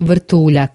vrtuljak.